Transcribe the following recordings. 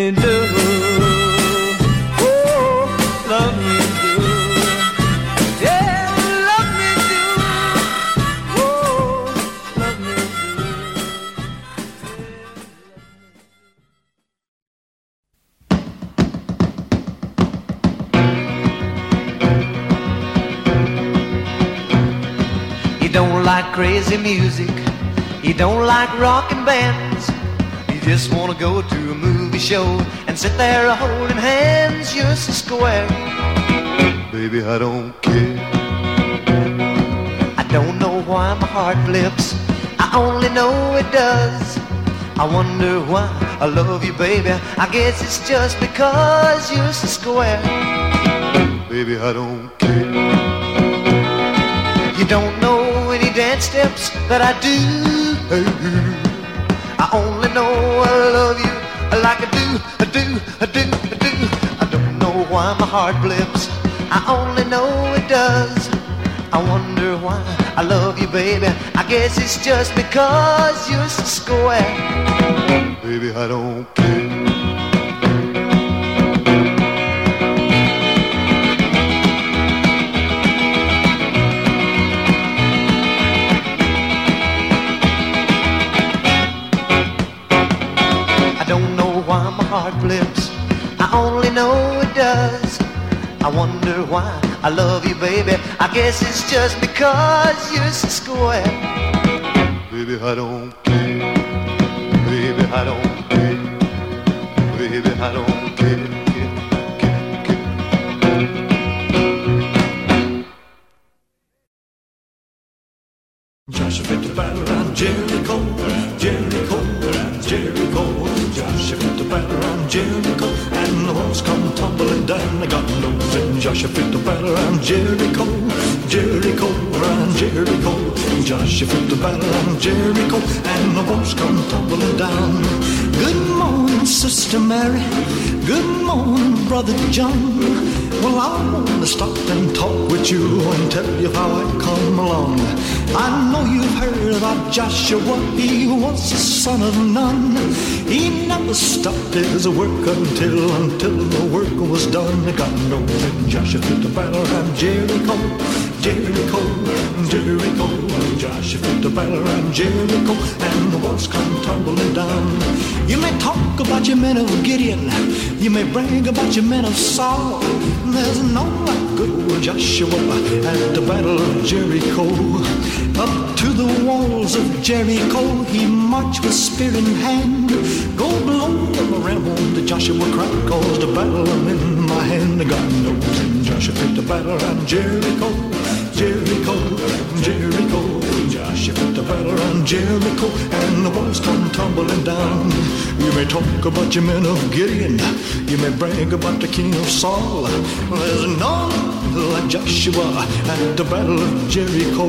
me do. Oh, love me do. Yeah, love me do. Oh, love me do. You don't like crazy music. You don't like rockin' bands. You just wanna go to a movie show and sit there holding hands just a square. Baby, I don't care. I don't know why my heart flips. I only know it does. I wonder why I love you, baby. I guess it's just because you're so square. Baby, I don't care. You don't know any dance steps that I do. I only know I love you like I do, I do, I do, I do. I don't know why my heart blips. I only know it does. I wonder why I love you, baby. I guess it's just because you're so square. Baby, I don't care. My. I only know it does. I wonder why I love you, baby. I guess it's just because you're so square. Baby, I don't care. Baby, I don't care. Baby, I don't care. Joshua fit the battle around Jericho, Jericho, and the walls come tumbling down. I got no and Joshua the battle around Jericho, Jericho, around Jericho. Joshua the battle around Jericho, and the walls come tumbling down. Good morning, Sister Mary. Good morning, Brother John. Well, I want to stop and talk with you and tell you how I come along. I know heard about Joshua. He was the son of Nun. He never stopped his work until until the work was done. God knows that Joshua fit the battle around Jericho, Jericho, Jericho. Joshua fit the battle around Jericho, and the walls come tumbling down. You may talk about your men of Gideon. You may brag about your men of Saul. There's no good Joshua at the battle of Jericho. Up to the walls of Jericho, he marched with spear in hand. Go blow them around the Joshua cried, cause the battle I'm in my hand. God knows, and Joshua picked the battle around Jericho, Jericho, Jericho. Joshua picked the battle around Jericho, and the walls come tumbling down. You may talk about your men of Gideon, you may brag about the king of Saul. There's none like Joshua at the battle of Jericho.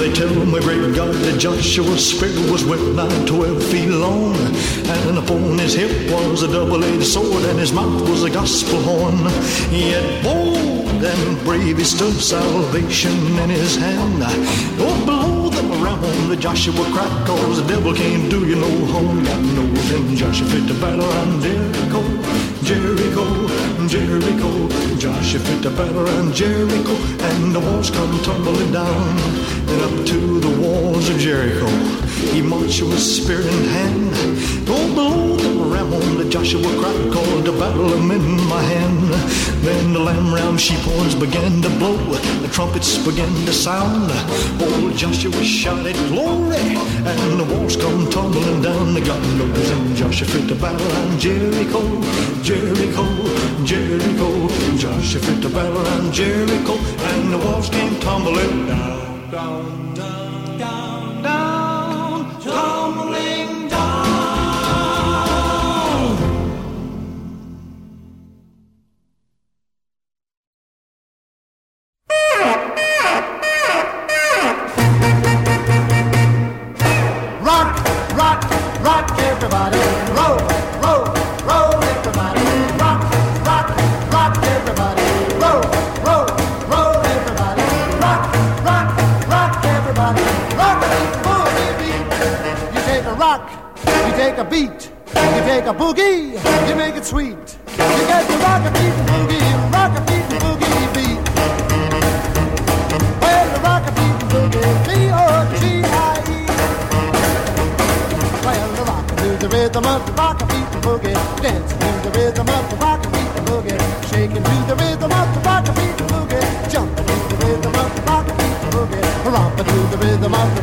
They tell my great God that Joshua's spear was well nigh twelve feet long, and upon his hip was a double-edged sword, and his mouth was a gospel horn. Yet bold and brave he stood, salvation in his hand. Oh, on the Joshua crack, cause the devil can't do you no harm. Got nose and Joshua fit to battle around Jericho, Jericho, Jericho. Joshua fit to battle around Jericho, and the walls come tumbling down. And up to the walls of Jericho, he marched with spear in hand. Go below the the Joshua crack, called the battle him in my hand. Then the lamb round sheep horns began to blow, the trumpets began to sound. Old Joshua shouted glory, and the walls come tumbling down. The knows and Joshua fit to battle around Jericho, Jericho, Jericho. Joshua fit to battle around Jericho, and the walls came tumbling down, down, take a beat, you take a boogie, you make it sweet. You get the rock a beat and boogie, rock a beat and boogie beat. Well, the rock a beat and boogie, B-O-G-I-E. Well, the rock to the rhythm of the rock a beat and boogie, dancing to the rhythm of the rock a beat and boogie, shaking to the rhythm of the rock a beat and boogie, jumping to the rhythm of the rock a beat and boogie, romping to the rhythm of the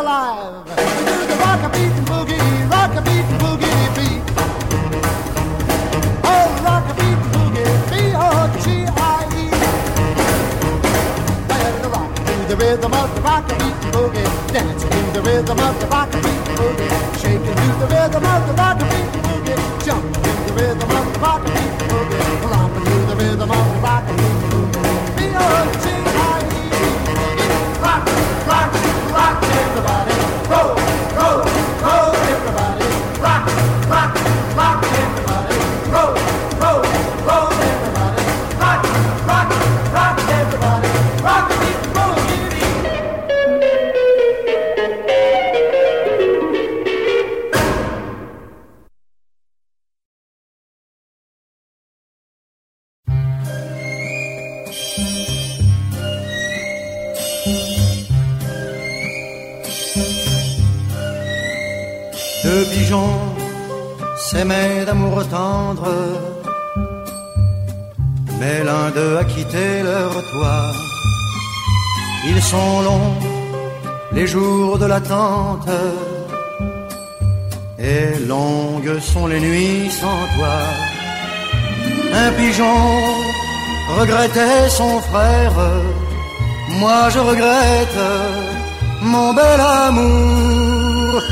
alive. Do the rock a beat and boogie, rock a beat and boogie beat. Oh, rock a beat and boogie, B O G I E. Well, the rock to the rhythm of the rock a beat and boogie, dancing to the rhythm of the rock a beat and boogie, shaking to the rhythm of the rock a beat and boogie, jumping to the rhythm of the rock a beat and boogie, mais l'un d'eux a quitté leur toit. Ils sont longs, les jours de l'attente, et longues sont les nuits sans toi. Un pigeon regrettait son frère, moi je regrette mon bel amour.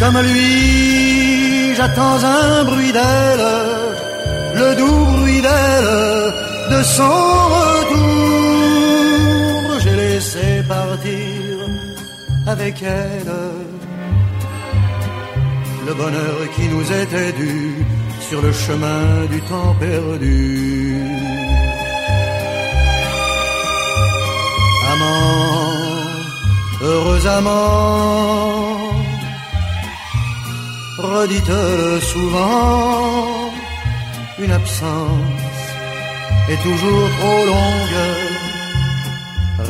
Comme lui, j'attends un bruit d'elle, le doux bruit d'elle, de son retour. J'ai laissé partir avec elle le bonheur qui nous était dû sur le chemin du temps perdu. Amant, heureux amant, redites-le souvent, une absence est toujours trop longue.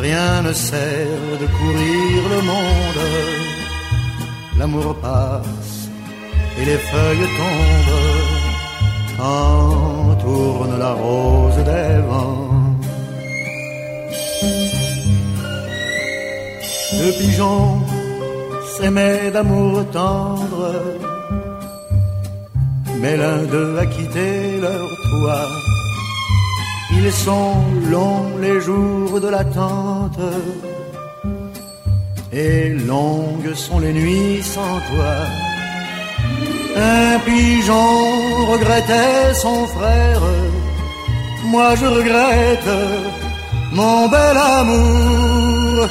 Rien ne sert de courir le monde. L'amour passe et les feuilles tombent quand tourne la rose des vents. Deux pigeons s'aimaient d'amour tendre, mais l'un d'eux a quitté leur toit. Ils sont longs les jours de l'attente, et longues sont les nuits sans toi. Un pigeon regrettait son frère, moi je regrette mon bel amour.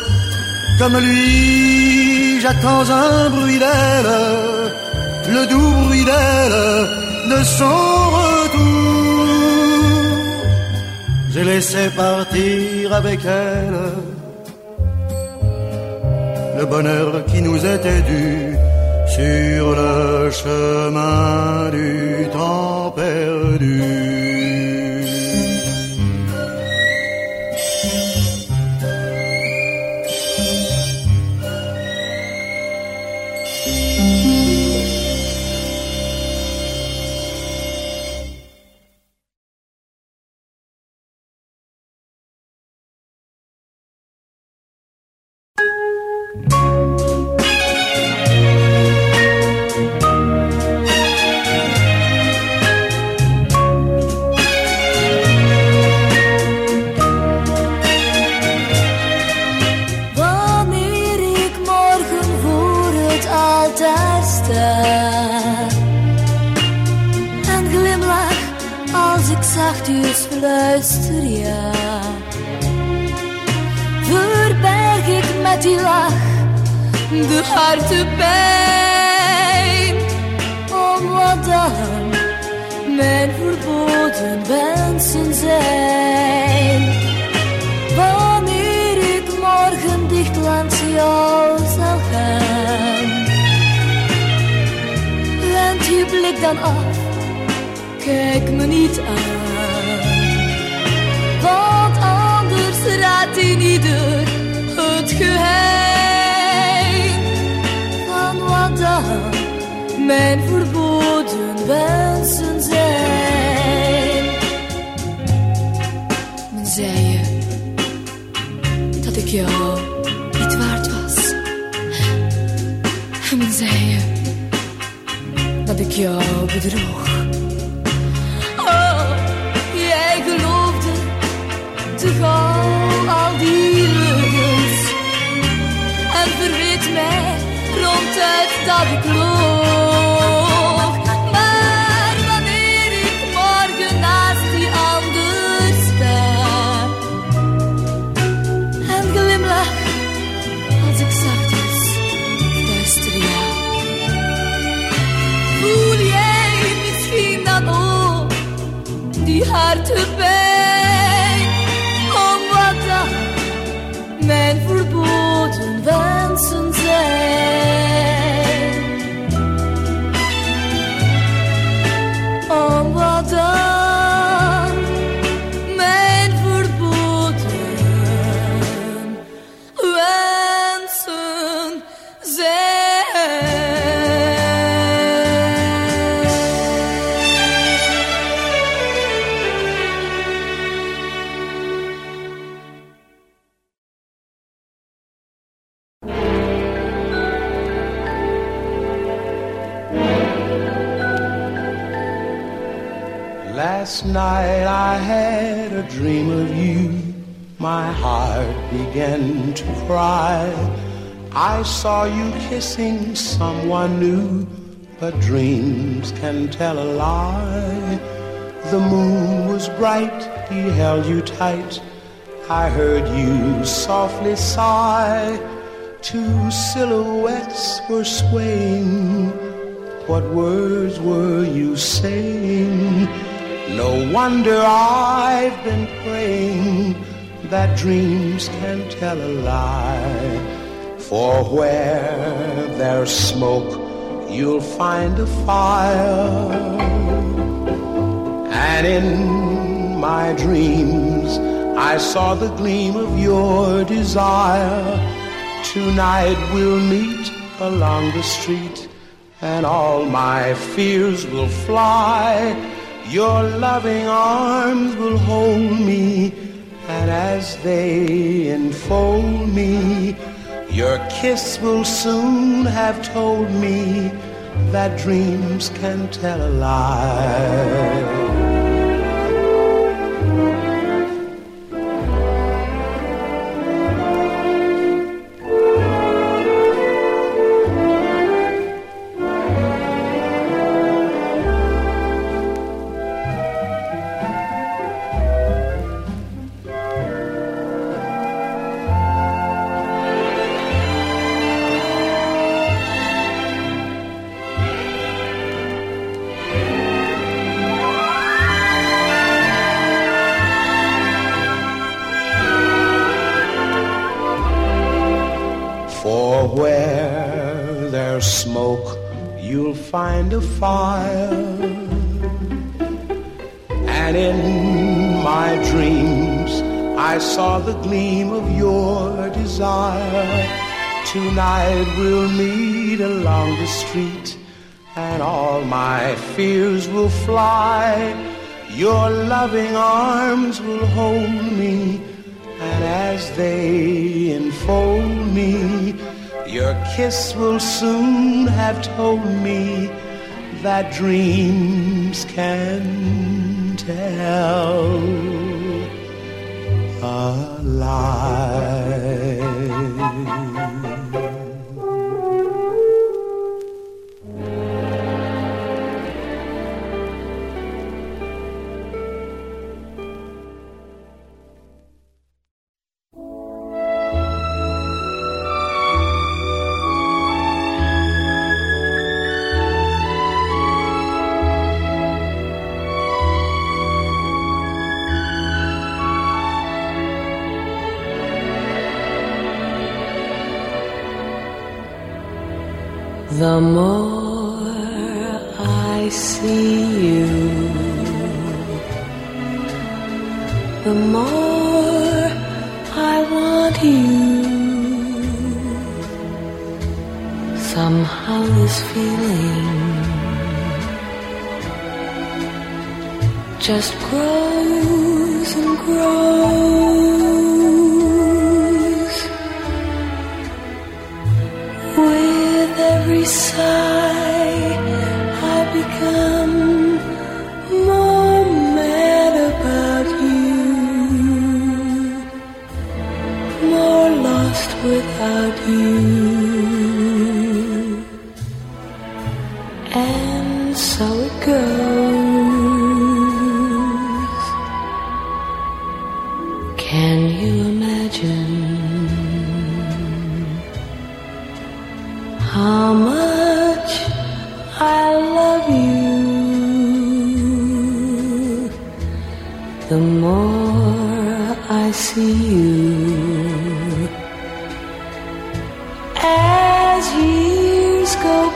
Comme lui, j'attends un bruit d'elle, le doux bruit d'elle, de son retour. J'ai laissé partir avec elle le bonheur qui nous était dû sur le chemin du temps perdu. Last night I had a dream of you. My heart began to cry. I saw you kissing someone new, but dreams can tell a lie. The moon was bright, he held you tight. I heard you softly sigh. Two silhouettes were swaying. What words were you saying? No wonder I've been praying that dreams can tell a lie. For where there's smoke, you'll find a fire. And in my dreams, I saw the gleam of your desire. Tonight we'll meet along the street, and all my fears will fly. Your loving arms will hold me, and as they enfold me, your kiss will soon have told me that dreams can tell a lie. And in my dreams, I saw the gleam of your desire. Tonight we'll meet along the street, and all my fears will fly. Your loving arms will hold me, and as they enfold me, your kiss will soon have told me that dreams can tell a The more I see you, the more I want you. Somehow this feeling just grows and grows. Every as years go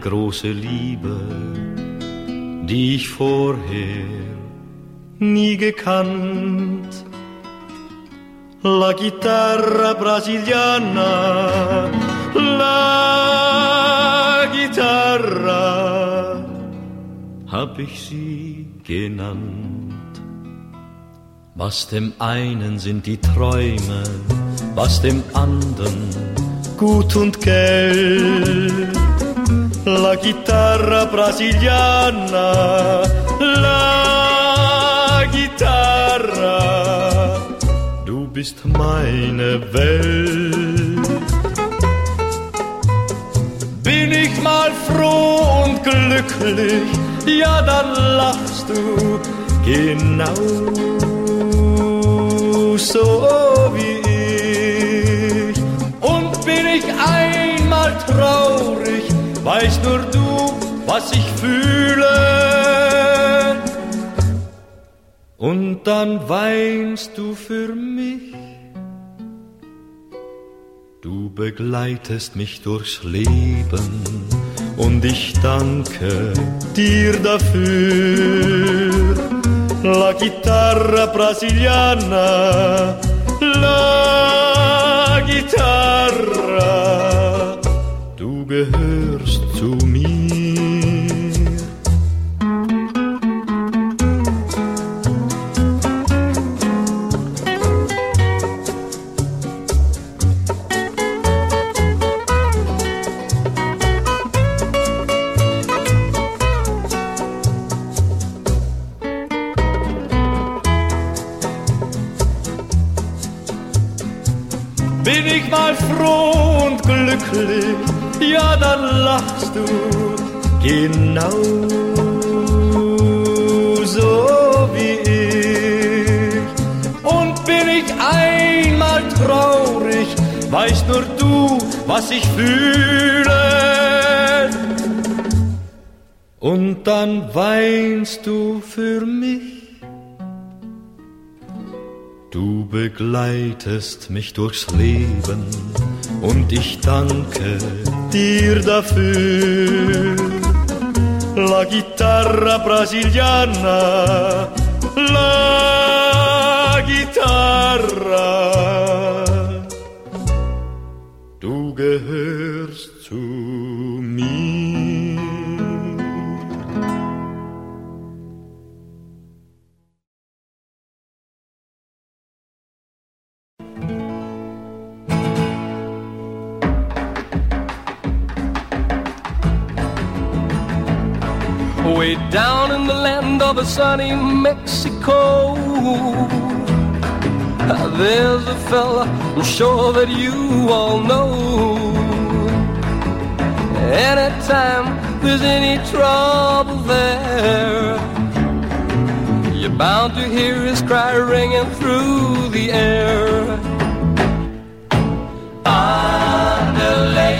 große Liebe, die ich vorher nie gekannt. la chitarra brasiliana, la Gitarra, hab ich sie genannt. Was dem einen sind die Träume, was dem anderen gut und Geld. La chitarra brasiliana, la Gitarra, du bist meine Welt. Bin ich mal froh und glücklich, ja dann lachst du genau so weißt nur du, was ich fühle. Und dann weinst du für mich. Du begleitest mich durchs Leben und ich danke dir dafür. La chitarra brasiliana, la Gitarra, du gehörst glücklich, ja dann lachst du genau so wie ich. Und bin ich einmal traurig, weißt nur du, was ich fühle. Und dann weinst du für mich. Du begleitest mich durchs Leben und ich danke dir dafür. La chitarra brasiliana, la Gitarra, du gehörst down in the land of a sunny Mexico. There's a fella I'm sure that you all know. Anytime there's any trouble there, you're bound to hear his cry ringing through the air. Andale,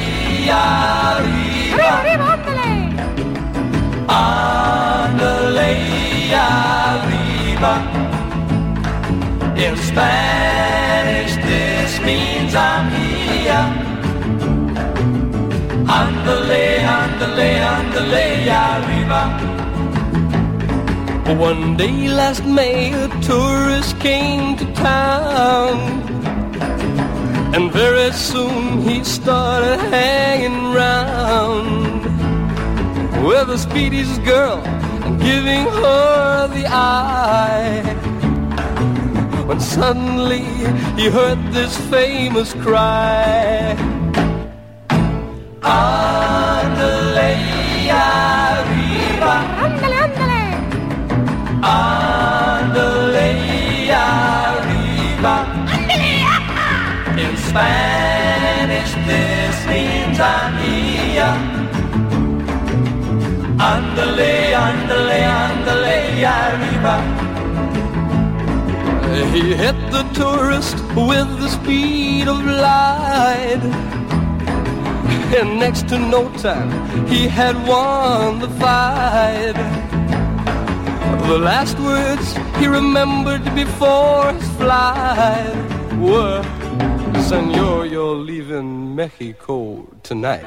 arriba. Andale, ah. Arriba. In Spanish, this means I'm here. Andale, andale, andale, arriba. One day last May, a tourist came to town. And very soon he started hanging round with a speediest girl giving her the eye. When suddenly he heard this famous cry. Andale, arriba. Ándale, ándale. Andale, arriba. In Spanish, Andale, andale, andale, arriba. He hit the tourist with the speed of light. And next to no time, he had won the fight. The last words he remembered before his flight were, Senor, you're leaving Mexico tonight.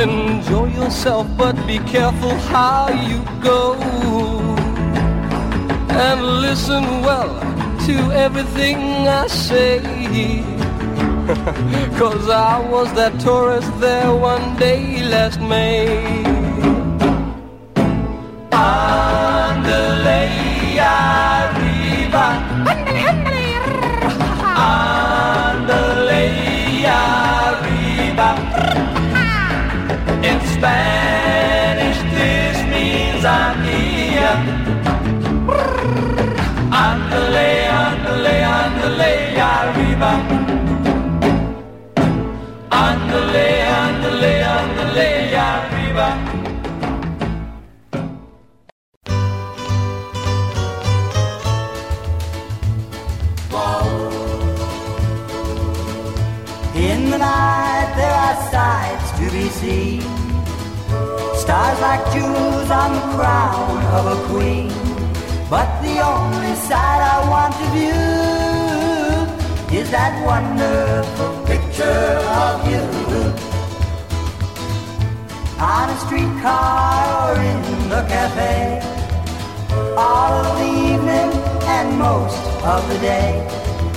enjoy yourself, but be careful how you go. And listen well to everything I say. Cause I was that tourist there one day last May. Like jewels on the crown of a queen. But the only sight I want to view is that wonderful picture of you. On a streetcar or in the cafe. All of the evening and most of the day.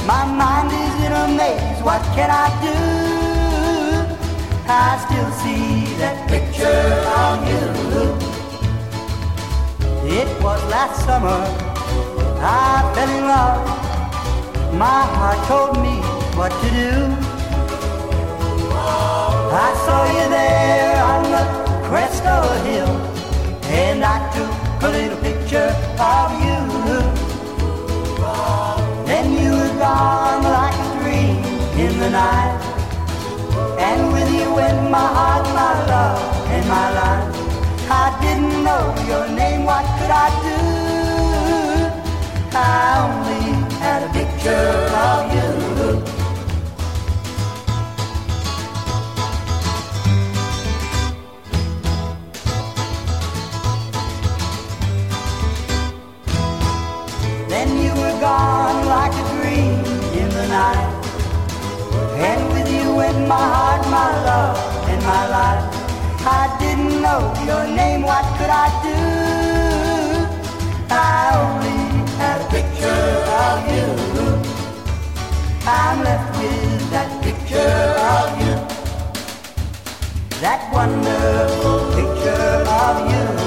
My mind is in a maze, what can I do? I still see that picture of you. It was last summer, I fell in love. My heart told me what to do. I saw you there on the crest of a hill, and I took a little picture of you. Then you were gone like a dream in the night. And with you in my heart, my love, and my life. I didn't know your name, what could I do? I only had a picture of you. Then you were gone like my heart, my love, and my life. I didn't know your name, what could I do? I only had a picture of you. I'm left with that picture of you. That wonderful picture of you.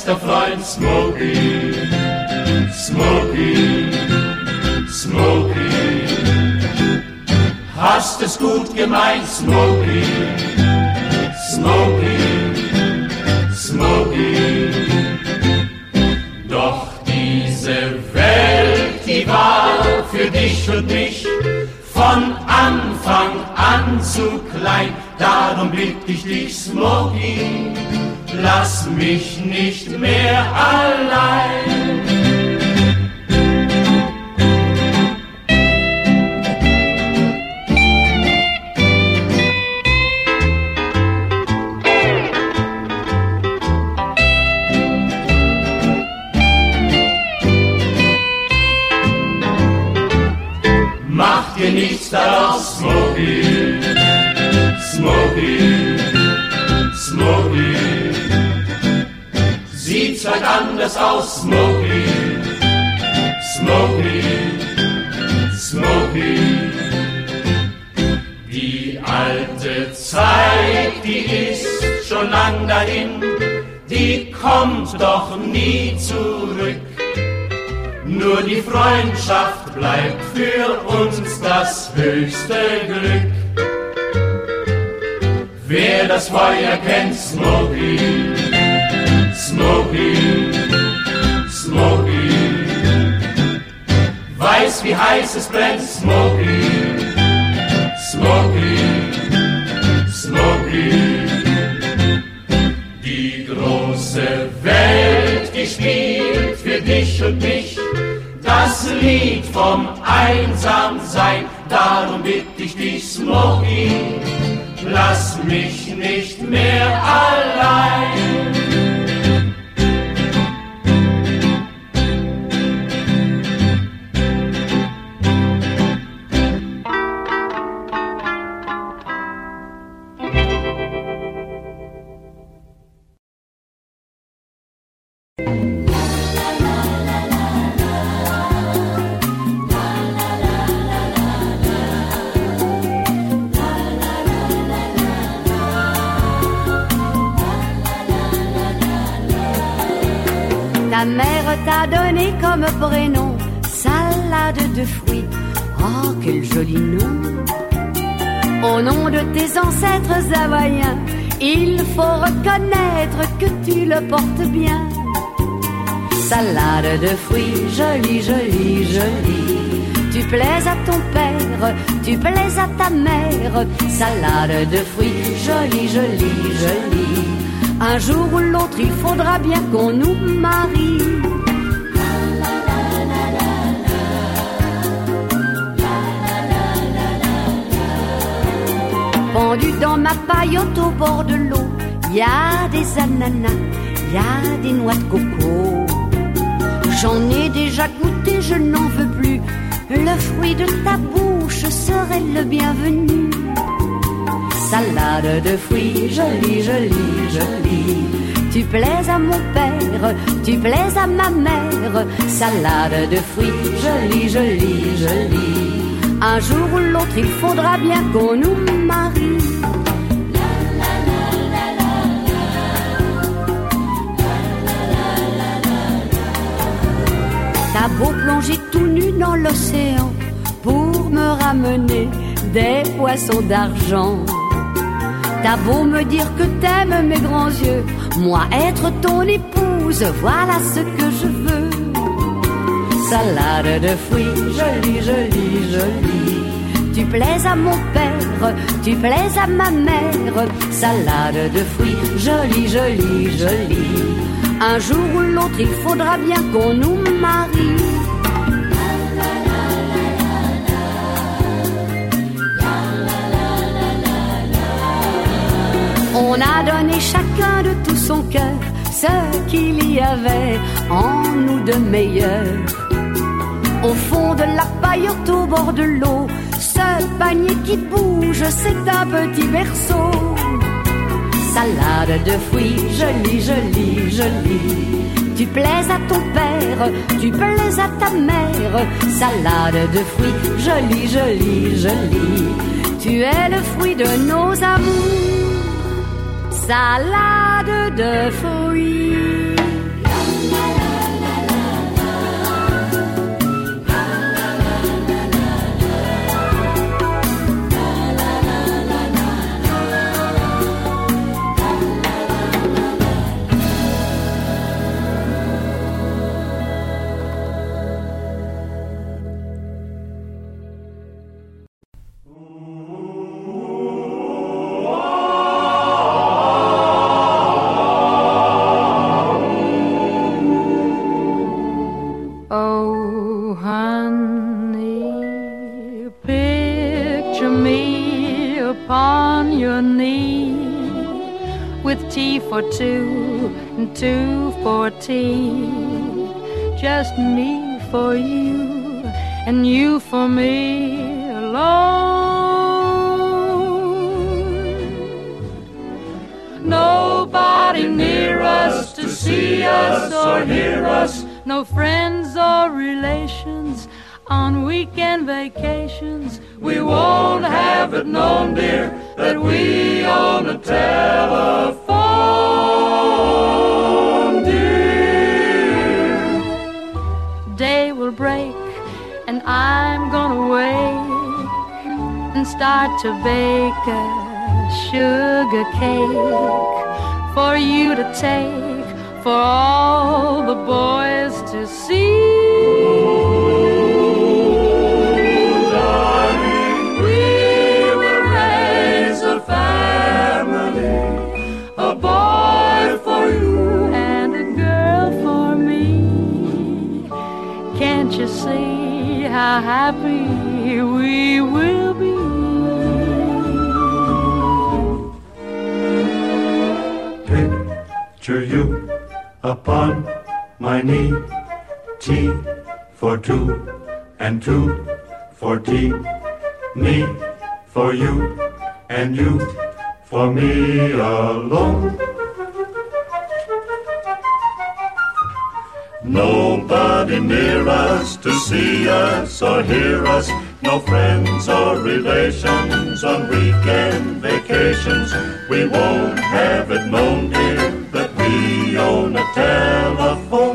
Bester Freund Smokey, Smokey, Smokey. Hast es gut gemeint, Smokey, Smokey, Smokey. Die alte Zeit, die ist schon lang dahin, die kommt doch nie zurück. Nur die Freundschaft bleibt für uns das höchste Glück. Wer das Feuer kennt, Smokey, Smokey. Weiß, wie heiß es brennt, Smokey, Smokey, Smokey. Die große Welt, die spielt für dich und mich das Lied vom Einsamsein. Darum bitt ich dich, Smokey, lass mich nicht mehr allein. T'a donné comme prénom salade de fruits. Oh, quel joli nom! Au nom de tes ancêtres havaïens, il faut reconnaître que tu le portes bien. Salade de fruits, jolie, jolie, jolie. Tu plais à ton père, tu plais à ta mère. Salade de fruits, jolie, jolie, jolie. Un jour ou l'autre, il faudra bien qu'on nous marie. Pendu dans ma paillote au bord de l'eau, y a des ananas, y a des noix de coco. J'en ai déjà goûté, je n'en veux plus. Le fruit de ta bouche serait le bienvenu. Salade de fruits, jolie, jolie, jolie. Tu plais à mon père, tu plais à ma mère. Salade de fruits, jolie, jolie, jolie. Un jour ou l'autre, il faudra bien qu'on nous marie. T'as beau plonger tout nu dans l'océan pour me ramener des poissons d'argent. T'as beau me dire que t'aimes mes grands yeux, moi être ton épouse, voilà ce que je veux. Salade de fruits, jolie, jolie, jolie. Tu plais à mon père, tu plais à ma mère. Salade de fruits, jolie, jolie, jolie. Un jour ou l'autre, il faudra bien qu'on nous marie. On a donné chacun de tout son cœur ce qu'il y avait en nous de meilleur. Au fond de la paillote au bord de l'eau. Ce panier qui bouge, c'est un petit berceau. Salade de fruits, jolie, jolie, jolie. Tu plais à ton père, tu plais à ta mère. Salade de fruits, jolie, jolie, jolie. Tu es le fruit de nos amours. Salade de fruits. And you for me alone. Nobody near us to see us or hear us no friends or relations on weekend vacations. We won't have it known, dear, that we own a telephone, I'm gonna wake and start to bake a sugar cake for you to take for all the boys to see. How happy we will be? Picture you upon my knee. Tea for two and two for tea. Me for you and you for me alone. Nobody near us to see us or hear us. No friends or relations on weekend vacations. We won't have it known, dear, that we own a telephone.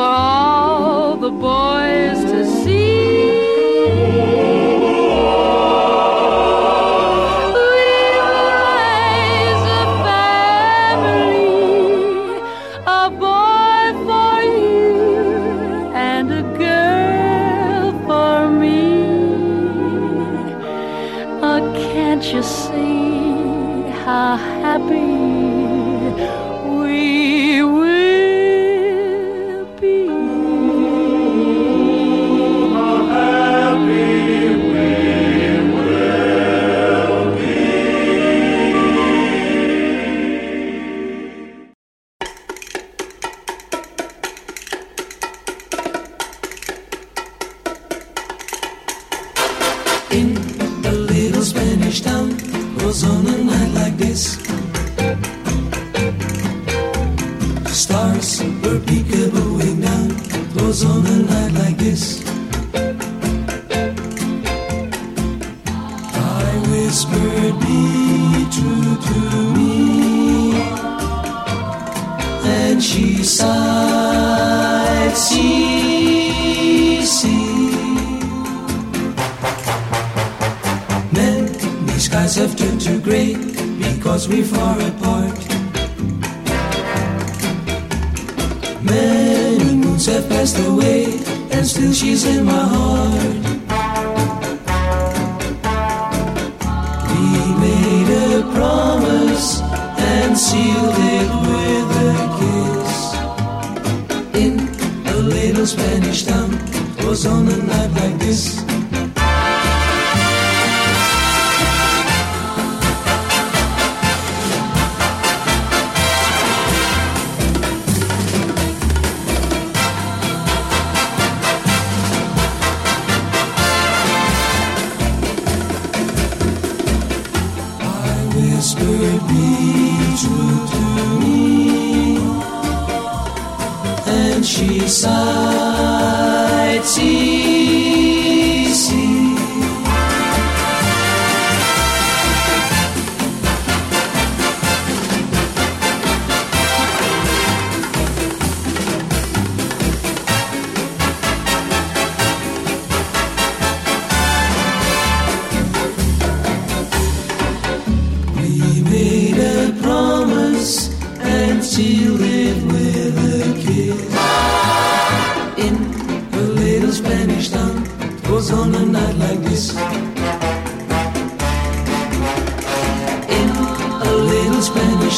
For all the boys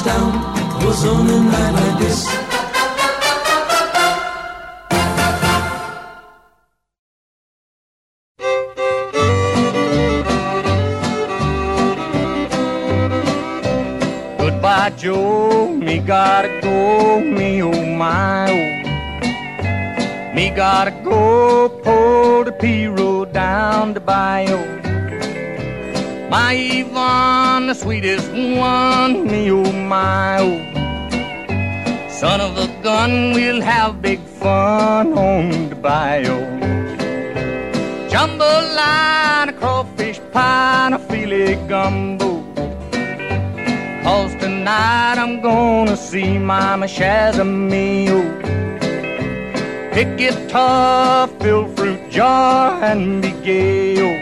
Town, was on a night like this. Goodbye, Joe. Me gotta go. Me oh my oh. Me gotta go. Pull the pirogue down the bayou. My Yvonne, the sweetest one. Me oh my oh. Son of a gun, we'll have big fun on the bayou. Jambalaya, a crawfish pie, and a gumbo. Cause tonight I'm gonna see Mama Shazamio. Pick guitar, fill fruit jar, and be gay.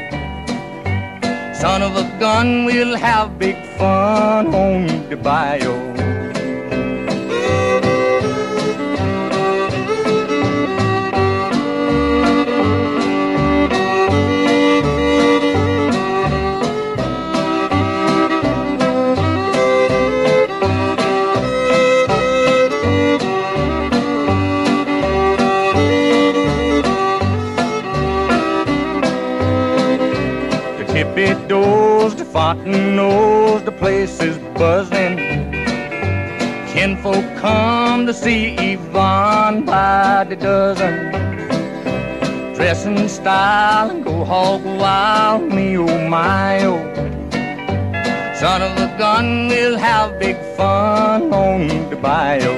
Son of a gun, we'll have big fun on the bayou. Doors, knows the place is buzzing. Kinfolk come to see Yvonne by the dozen. Dress in style and go hog wild, me oh my oh. Son of a gun, we'll have big fun on the bayou.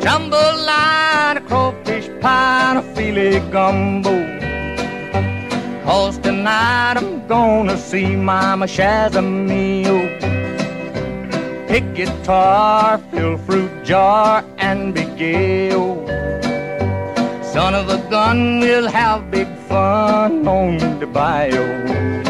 Jambalaya, crawfish pie, and a filet gumbo. Cause tonight I'm gonna see Mama Shazamio. Pick guitar, fill fruit jar, and be. Son of a gun, we'll have big fun on the bayou.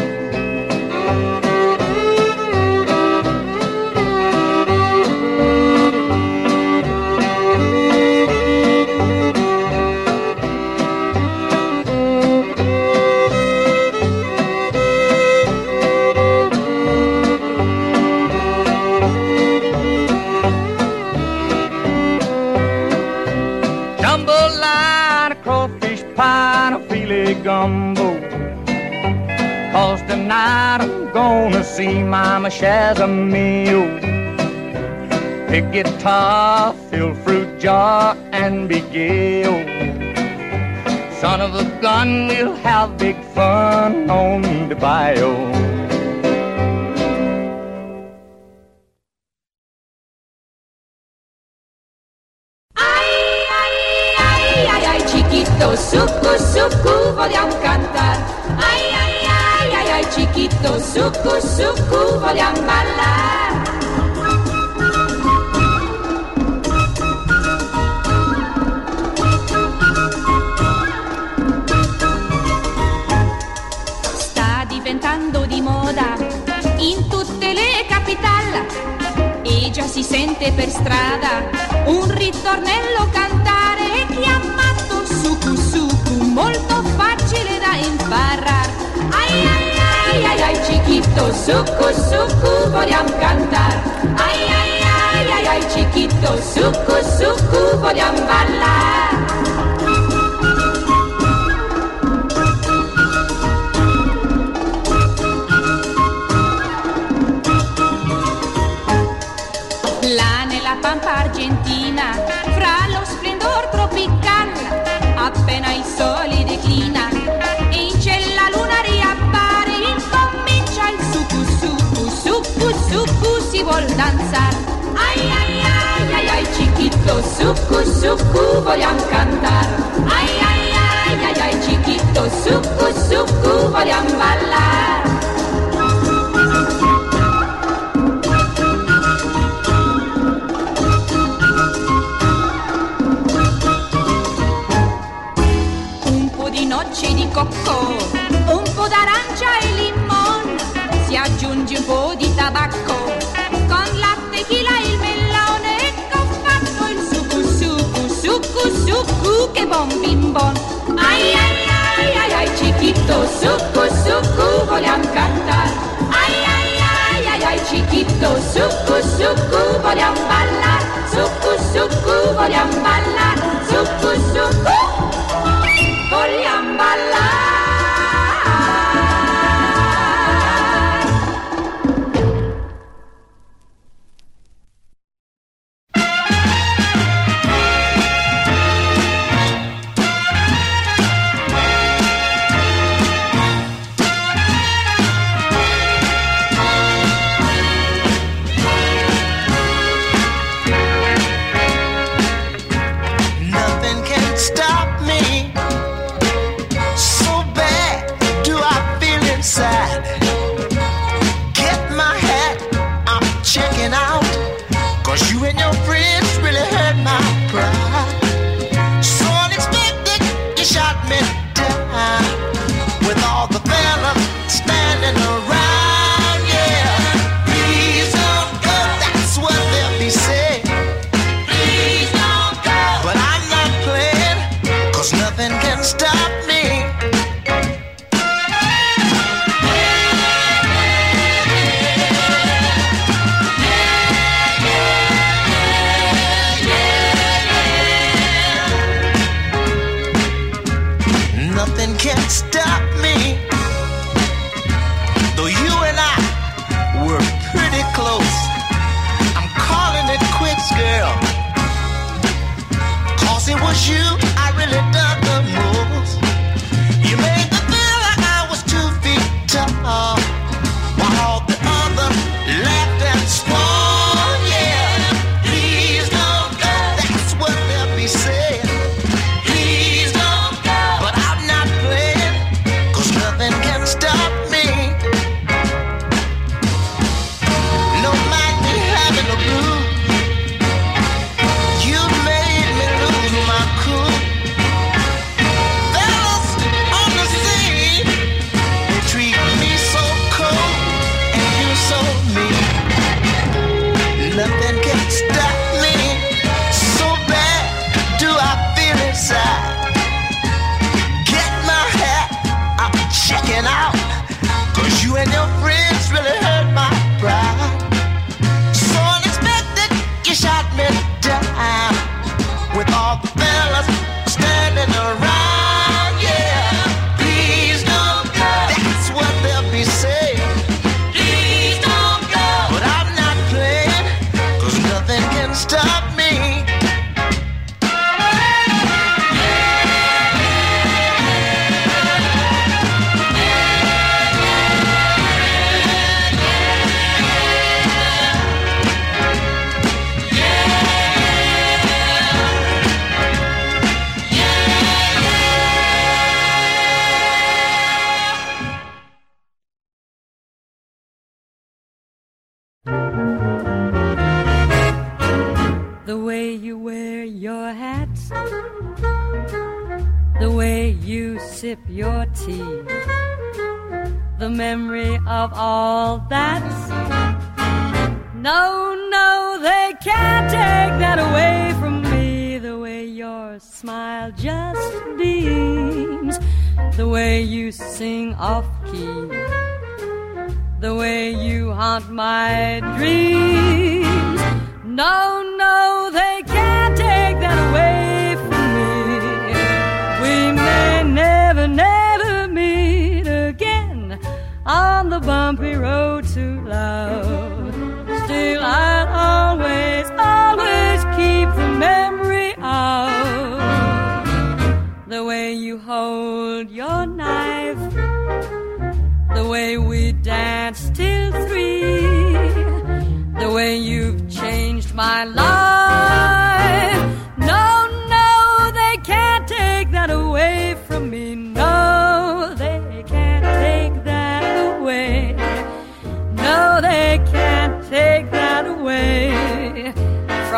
Mama Shazamio. Pick guitar, fill fruit jar, and be oh. Son of a gun, we'll have big fun on the bayou. aggiungi un po' di tabacco, con la tequila il melone, ecco fatto il succo, succo, succo, succo, che bon bim bon. Ai ai ai ai ai chiquito, succo, succo, vogliamo cantare. Ai ai ai ai ai chiquito, succo, succo, vogliamo ballare. Succo, succo, vogliamo ballare.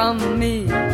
from me.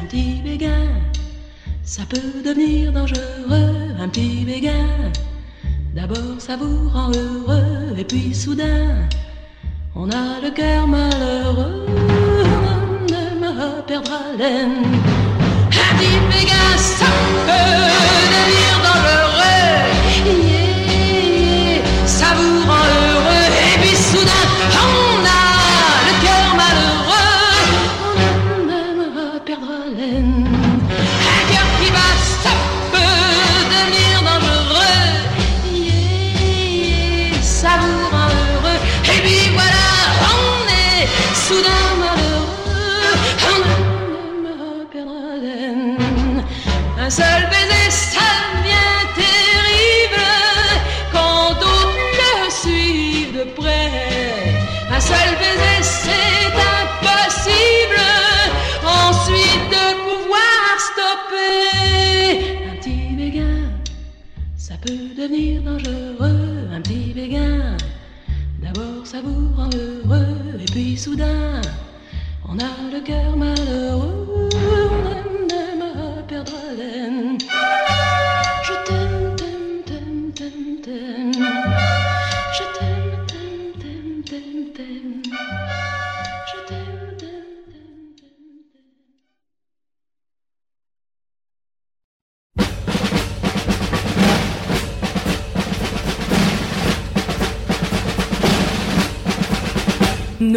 Un petit béguin, ça peut devenir dangereux. Un petit béguin, d'abord ça vous rend heureux. Et puis soudain, on a le cœur malheureux. On ne me perdra laine. Un petit béguin, ça peut devenir dangereux, un petit béguin. D'abord ça vous rend heureux, et puis soudain, on a le cœur malheureux.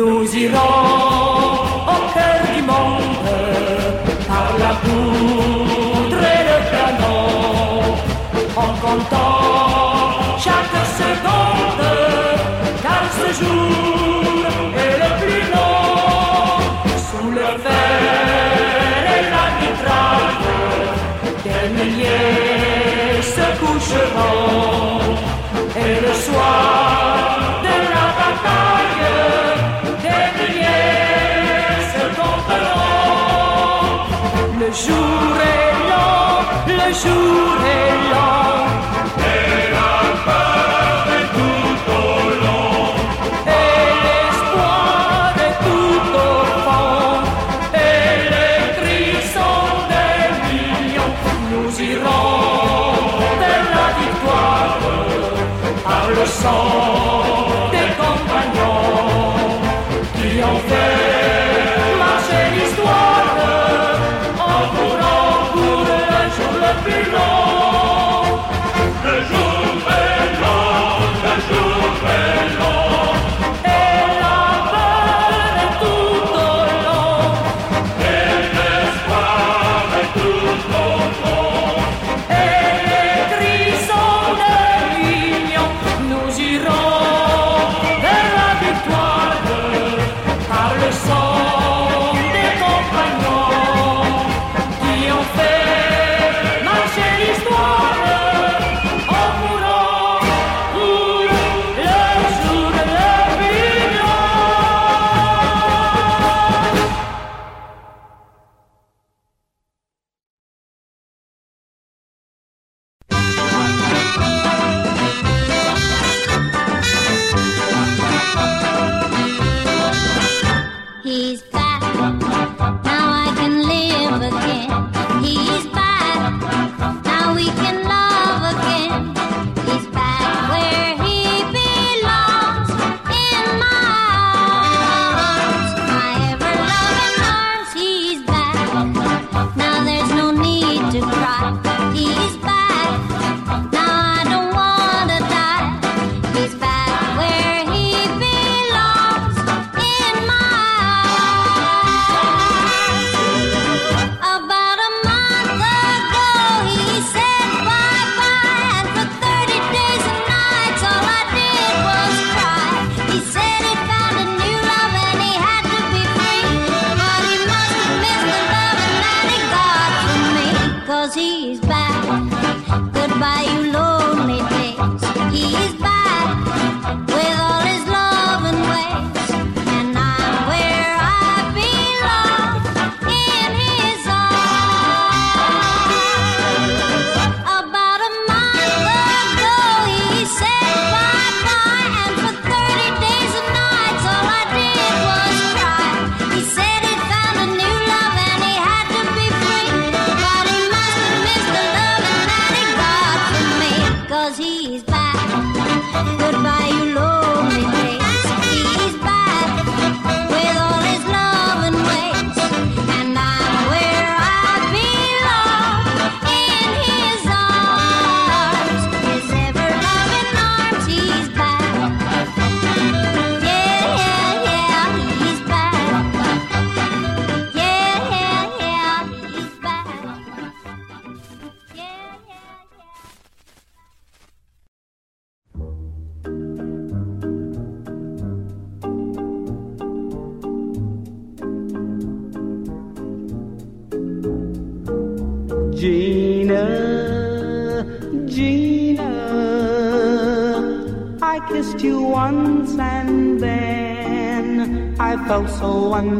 nous irons. jour est long, le jour est long. Et la peur est tout au long. Et l'espoir est tout au fond. Et les cris des millions. Nous irons de la victoire par le sang.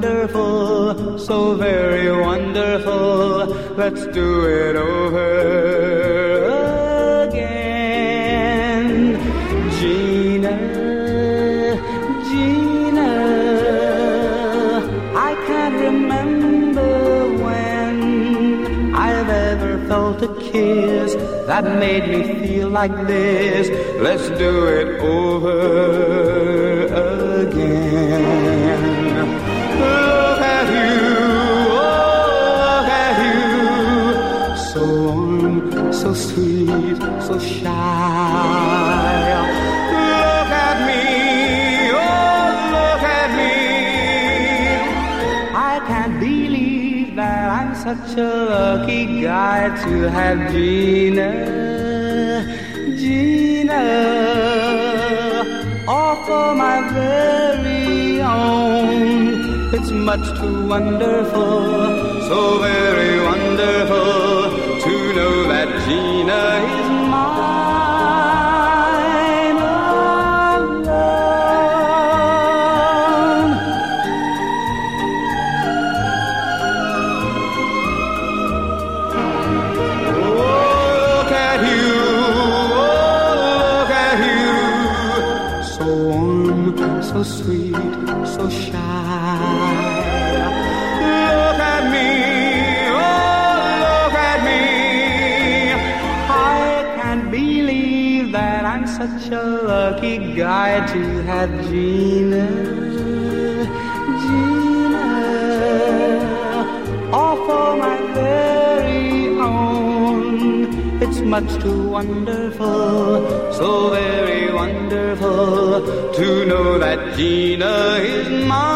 wonderful, so very wonderful. Let's do it over again. Gina, Gina, I can't remember when I've ever felt a kiss that made me feel like this. Let's do it over again. so sweet, so shy. Look at me, oh, look at me. I can't believe that I'm such a lucky guy to have Gina, Gina, all for my very own. It's much too wonderful, so very wonderful know that Gina It's too wonderful, so very wonderful to know that Gina is mine.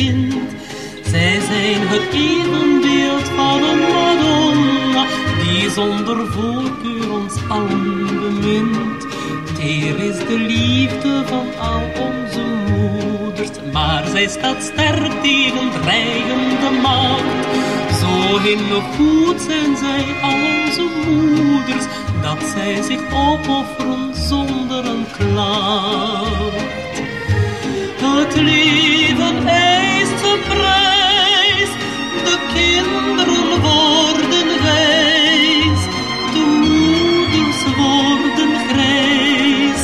Zij zijn het evenbeeld van een Madonna, die zonder voorkeur ons allen bemint. Teer is de liefde van al onze moeders, maar zij staat sterk tegen dreigende macht. Zo heel goed zijn zij al onze moeders, dat zij zich opofferen zonder een klacht. Het leven is de kinderen worden wijs, de moeders worden grijs.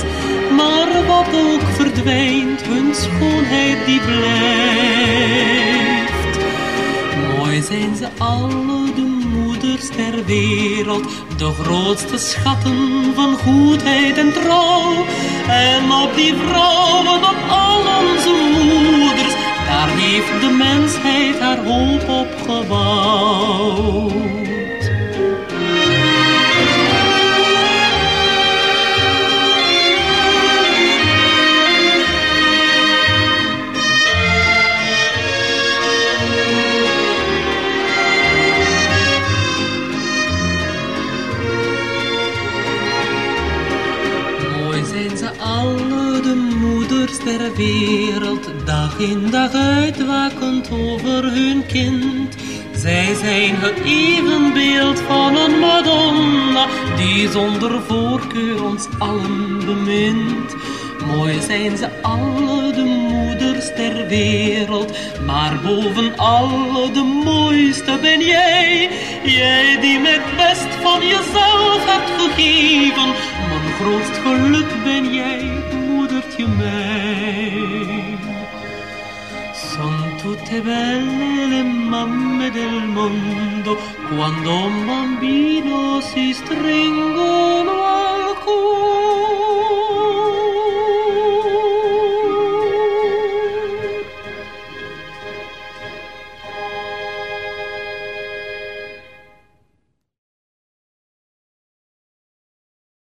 Maar wat ook verdwijnt, hun schoonheid die blijft. Mooi zijn ze alle de moeders ter wereld. De grootste schatten van goedheid en trouw. En op die vrouwen, op al onze moed daar heeft de mensheid haar hoop op gebouwd. Wereld, dag in dag uit wakend over hun kind. Zij zijn het evenbeeld van een Madonna, die zonder voorkeur ons allen bemint. Mooi zijn ze alle, de moeders ter wereld, maar boven alle de mooiste ben jij. Jij die met best van jezelf hebt gegeven, mijn grootst geluk ben jij, mijn. Son tutte belle le mamme del mondo quando un bambino si stringono al cuore.